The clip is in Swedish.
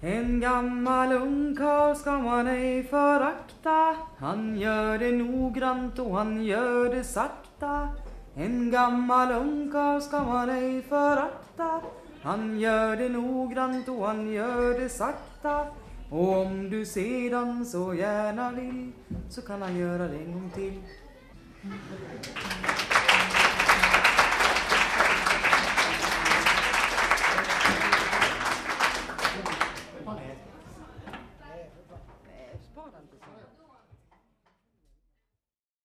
En gammal ungkarl ska man ej förakta. Han gör det noggrant och han gör det sakta. En gammal ungkarl ska man ej förakta. Han gör det noggrant och han gör det sakta. Och om du sedan så gärna vill så kan han göra det en gång till. correta.